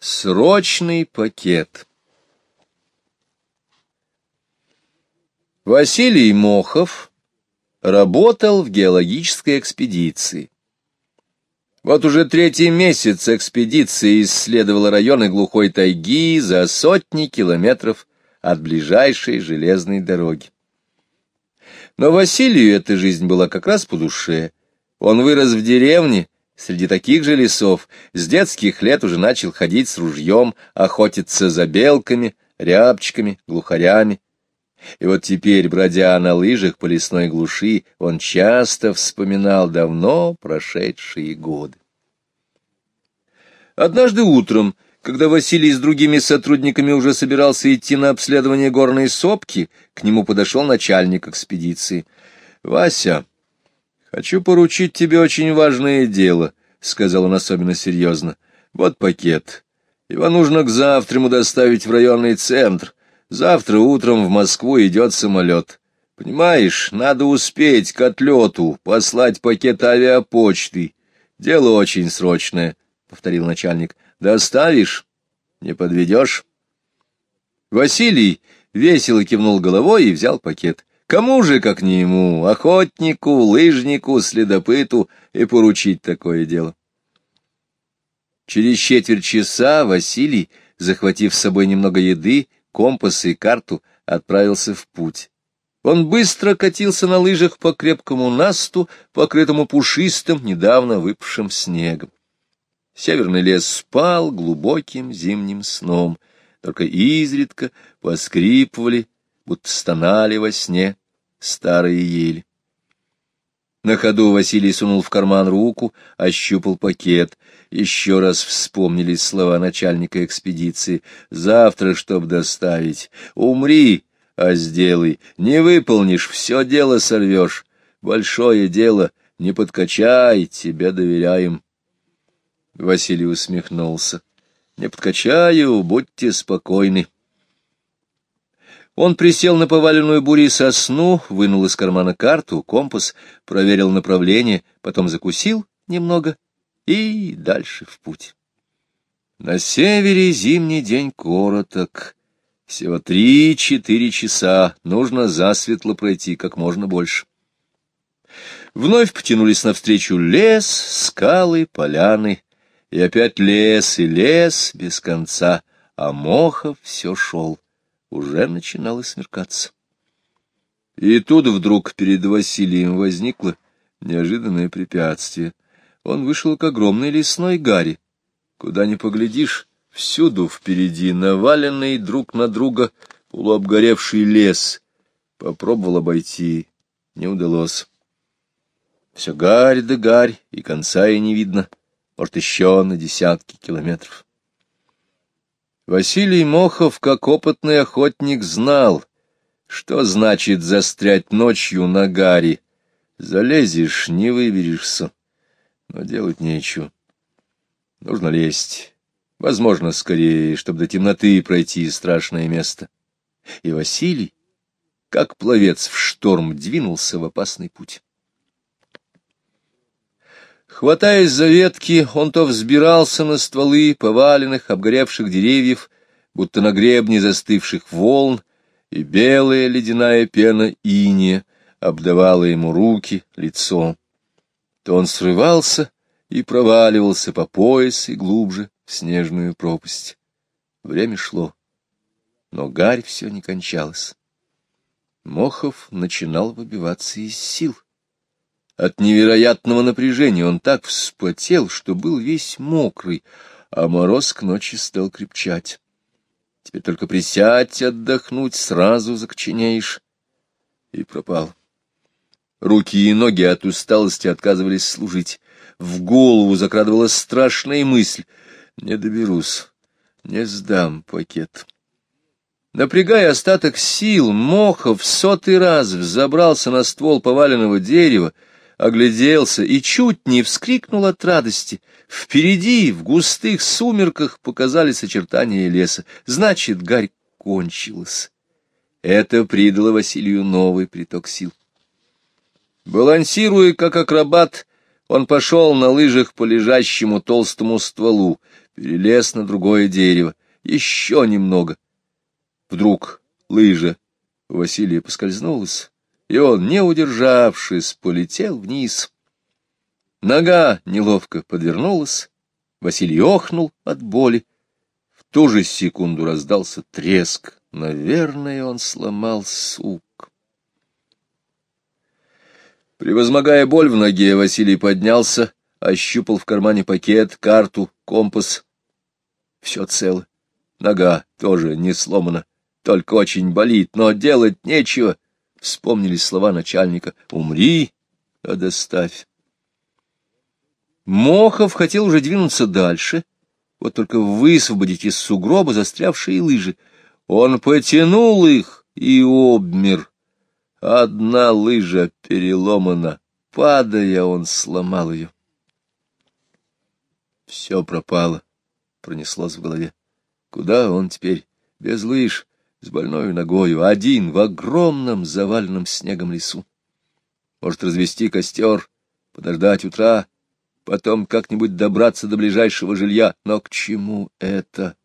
Срочный пакет. Василий Мохов работал в геологической экспедиции. Вот уже третий месяц экспедиция исследовала районы глухой тайги за сотни километров от ближайшей железной дороги. Но Василию эта жизнь была как раз по душе. Он вырос в деревне, Среди таких же лесов с детских лет уже начал ходить с ружьем, охотиться за белками, рябчиками, глухарями. И вот теперь, бродя на лыжах по лесной глуши, он часто вспоминал давно прошедшие годы. Однажды утром, когда Василий с другими сотрудниками уже собирался идти на обследование горной сопки, к нему подошел начальник экспедиции. — Вася, «Хочу поручить тебе очень важное дело», — сказал он особенно серьезно. «Вот пакет. Его нужно к завтраму доставить в районный центр. Завтра утром в Москву идет самолет. Понимаешь, надо успеть к отлету, послать пакет авиапочты. Дело очень срочное», — повторил начальник. «Доставишь? Не подведешь?» Василий весело кивнул головой и взял пакет. Кому же, как не ему, охотнику, лыжнику, следопыту, и поручить такое дело? Через четверть часа Василий, захватив с собой немного еды, компас и карту, отправился в путь. Он быстро катился на лыжах по крепкому насту, покрытому пушистым, недавно выпавшим снегом. Северный лес спал глубоким зимним сном, только изредка поскрипывали будто стонали во сне старые ели. На ходу Василий сунул в карман руку, ощупал пакет. Еще раз вспомнились слова начальника экспедиции. «Завтра, чтоб доставить. Умри, а сделай. Не выполнишь, все дело сорвешь. Большое дело, не подкачай, тебе доверяем». Василий усмехнулся. «Не подкачаю, будьте спокойны». Он присел на поваленную бурей сосну, вынул из кармана карту, компас, проверил направление, потом закусил немного и дальше в путь. На севере зимний день короток. Всего три-четыре часа, нужно засветло пройти как можно больше. Вновь потянулись навстречу лес, скалы, поляны, и опять лес и лес без конца, а Мохов все шел уже начинало смеркаться. И тут вдруг перед Василием возникло неожиданное препятствие. Он вышел к огромной лесной гаре. Куда ни поглядишь, всюду впереди наваленный друг на друга полуобгоревший лес. Попробовал обойти, не удалось. Все гарь да гарь, и конца и не видно, может, еще на десятки километров. Василий Мохов, как опытный охотник, знал, что значит застрять ночью на гаре. Залезешь, не выберешься, но делать нечего. Нужно лезть, возможно, скорее, чтобы до темноты пройти страшное место. И Василий, как пловец в шторм, двинулся в опасный путь. Хватаясь за ветки, он то взбирался на стволы поваленных, обгоревших деревьев, будто на гребне застывших волн, и белая ледяная пена иния обдавала ему руки, лицо. То он срывался и проваливался по пояс и глубже в снежную пропасть. Время шло, но гарь все не кончалась. Мохов начинал выбиваться из сил. От невероятного напряжения он так вспотел, что был весь мокрый, а мороз к ночи стал крепчать. Теперь только присядь отдохнуть, сразу закоченеешь. И пропал. Руки и ноги от усталости отказывались служить. В голову закрадывалась страшная мысль. Не доберусь, не сдам пакет. Напрягая остаток сил, Мохов сотый раз взобрался на ствол поваленного дерева, огляделся и чуть не вскрикнул от радости. Впереди, в густых сумерках, показались очертания леса. Значит, гарь кончилась. Это придало Василию новый приток сил. Балансируя, как акробат, он пошел на лыжах по лежащему толстому стволу. перелез на другое дерево, еще немного. Вдруг лыжа Василия поскользнулась, и он, не удержавшись, полетел вниз. Нога неловко подвернулась, Василий охнул от боли. В ту же секунду раздался треск. Наверное, он сломал сук. Превозмогая боль в ноге, Василий поднялся, ощупал в кармане пакет, карту, компас. Все цело. Нога тоже не сломана, только очень болит, но делать нечего. Вспомнились слова начальника «Умри, а доставь». Мохов хотел уже двинуться дальше, вот только высвободить из сугроба застрявшие лыжи. Он потянул их и обмер. Одна лыжа переломана, падая, он сломал ее. Все пропало, пронеслось в голове. Куда он теперь? Без лыж, с больной ногою, один в огромном заваленном снегом лесу. Может, развести костер, подождать утра, потом как-нибудь добраться до ближайшего жилья. Но к чему это?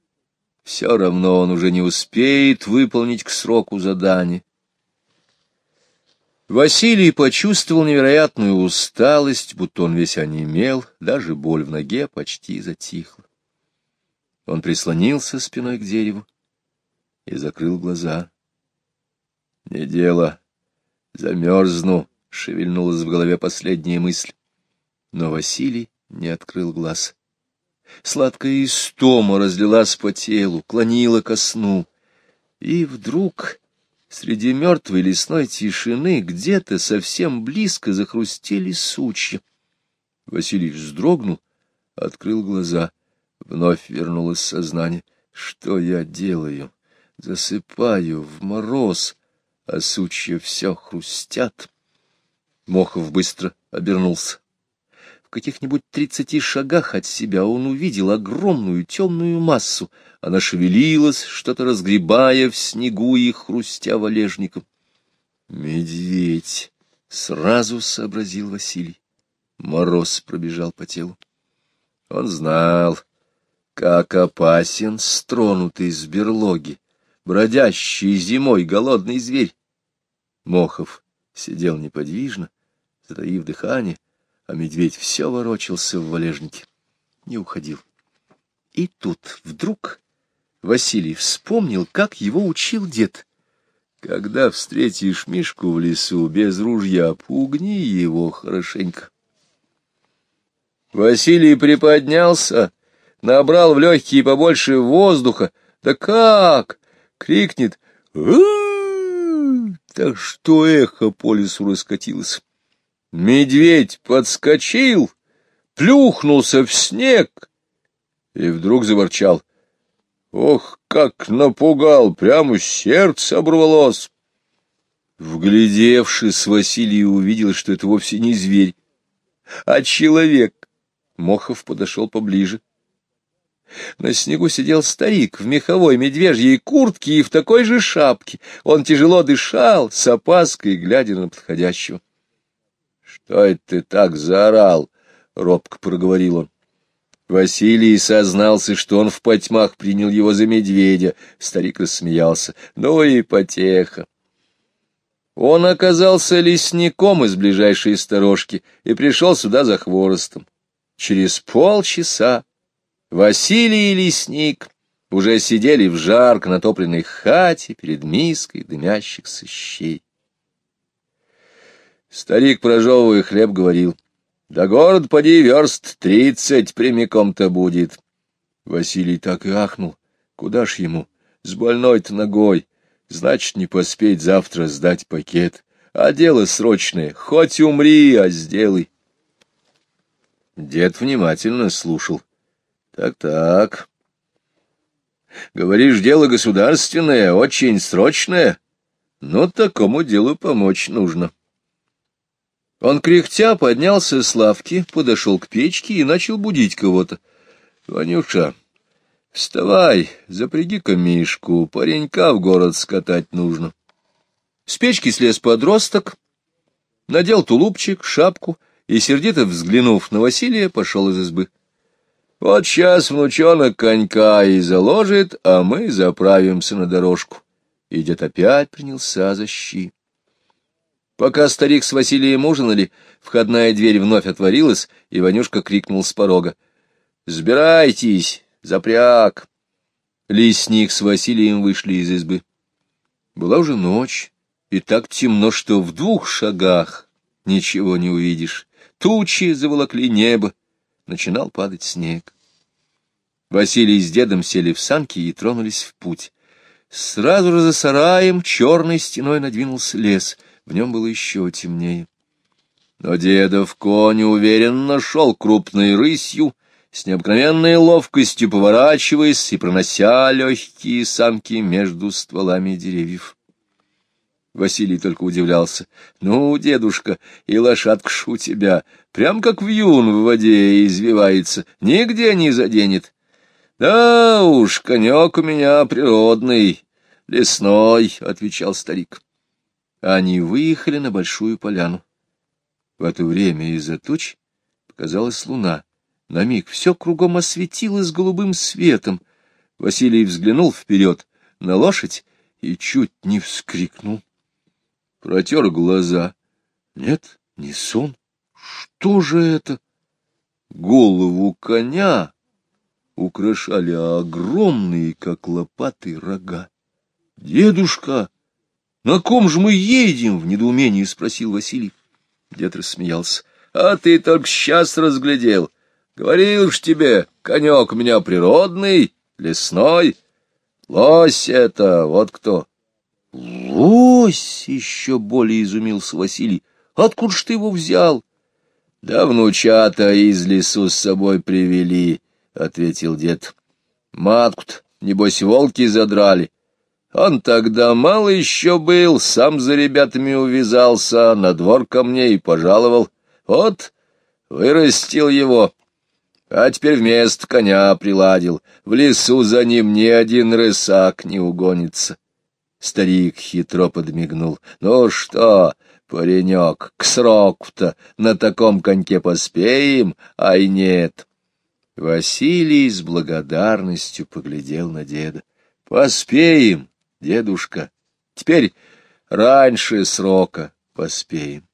Все равно он уже не успеет выполнить к сроку задание. Василий почувствовал невероятную усталость, будто он весь онемел, даже боль в ноге почти затихла. Он прислонился спиной к дереву и закрыл глаза. «Не дело, замерзну», — шевельнулась в голове последняя мысль. Но Василий не открыл глаз. Сладкая истома разлилась по телу, клонила ко сну. И вдруг среди мертвой лесной тишины где-то совсем близко захрустели сучья. Василий вздрогнул, открыл глаза. Вновь вернулось сознание. Что я делаю? Засыпаю в мороз, а сучья все хрустят. Мохов быстро обернулся каких-нибудь тридцати шагах от себя он увидел огромную темную массу. Она шевелилась, что-то разгребая в снегу и хрустя валежником. «Медведь!» — сразу сообразил Василий. Мороз пробежал по телу. Он знал, как опасен стронутый с берлоги, бродящий зимой голодный зверь. Мохов сидел неподвижно, затаив дыхание, а медведь все ворочался в валежнике, не уходил. И тут вдруг Василий вспомнил, как его учил дед. Когда встретишь Мишку в лесу без ружья, пугни его хорошенько. Василий приподнялся, набрал в легкие побольше воздуха. Да как? Крикнет. Так что эхо по лесу раскатилось. Медведь подскочил, плюхнулся в снег и вдруг заворчал. Ох, как напугал, прямо сердце оборвалось. Вглядевшись, Василий увидел, что это вовсе не зверь, а человек. Мохов подошел поближе. На снегу сидел старик в меховой медвежьей куртке и в такой же шапке. Он тяжело дышал, с опаской, глядя на подходящего. Что это ты так заорал? — робко проговорил он. Василий сознался, что он в потьмах принял его за медведя. Старик рассмеялся. Ну и потеха. Он оказался лесником из ближайшей сторожки и пришел сюда за хворостом. Через полчаса Василий и лесник уже сидели в жарко натопленной хате перед миской дымящихся щей. Старик, прожевывая хлеб, говорил, — Да город поди верст тридцать прямиком-то будет. Василий так и ахнул. Куда ж ему? С больной-то ногой. Значит, не поспеть завтра сдать пакет. А дело срочное. Хоть умри, а сделай. Дед внимательно слушал. Так-так. Говоришь, дело государственное, очень срочное. Но такому делу помочь нужно. Он кряхтя поднялся с лавки, подошел к печке и начал будить кого-то. — Ванюша, вставай, запряги-ка Мишку, паренька в город скатать нужно. С печки слез подросток, надел тулупчик, шапку и, сердито взглянув на Василия, пошел из избы. Вот сейчас внучонок конька и заложит, а мы заправимся на дорожку. И дед опять принялся за щи. Пока старик с Василием ужинали, входная дверь вновь отворилась, и Ванюшка крикнул с порога. — Сбирайтесь, запряг! Лесник с Василием вышли из избы. Была уже ночь, и так темно, что в двух шагах ничего не увидишь. Тучи заволокли небо, начинал падать снег. Василий с дедом сели в санки и тронулись в путь. Сразу же за сараем черной стеной надвинулся лес — в нем было еще темнее. Но дедов конь уверенно шел крупной рысью, с необыкновенной ловкостью поворачиваясь и пронося легкие санки между стволами деревьев. Василий только удивлялся. — Ну, дедушка, и лошадка ж у тебя, прям как вьюн в воде извивается, нигде не заденет. — Да уж, конек у меня природный, лесной, — отвечал старик. Они выехали на большую поляну. В это время из-за туч показалась луна. На миг все кругом осветилось голубым светом. Василий взглянул вперед на лошадь и чуть не вскрикнул. Протер глаза. Нет, не сон. Что же это? Голову коня украшали огромные, как лопаты, рога. «Дедушка!» — На ком же мы едем? — в недоумении спросил Василий. Дед рассмеялся. — А ты только сейчас разглядел. Говорил ж тебе, конек у меня природный, лесной. Лось это, вот кто. — Лось! — еще более изумился Василий. — Откуда ж ты его взял? — Да внучата из лесу с собой привели, — ответил дед. — Матку-то, небось, волки задрали. Он тогда мало еще был, сам за ребятами увязался, на двор ко мне и пожаловал. Вот, вырастил его, а теперь вместо коня приладил. В лесу за ним ни один рысак не угонится. Старик хитро подмигнул. Ну что, паренек, к сроку-то на таком коньке поспеем, ай нет. Василий с благодарностью поглядел на деда. Поспеем, дедушка. Теперь раньше срока поспеем.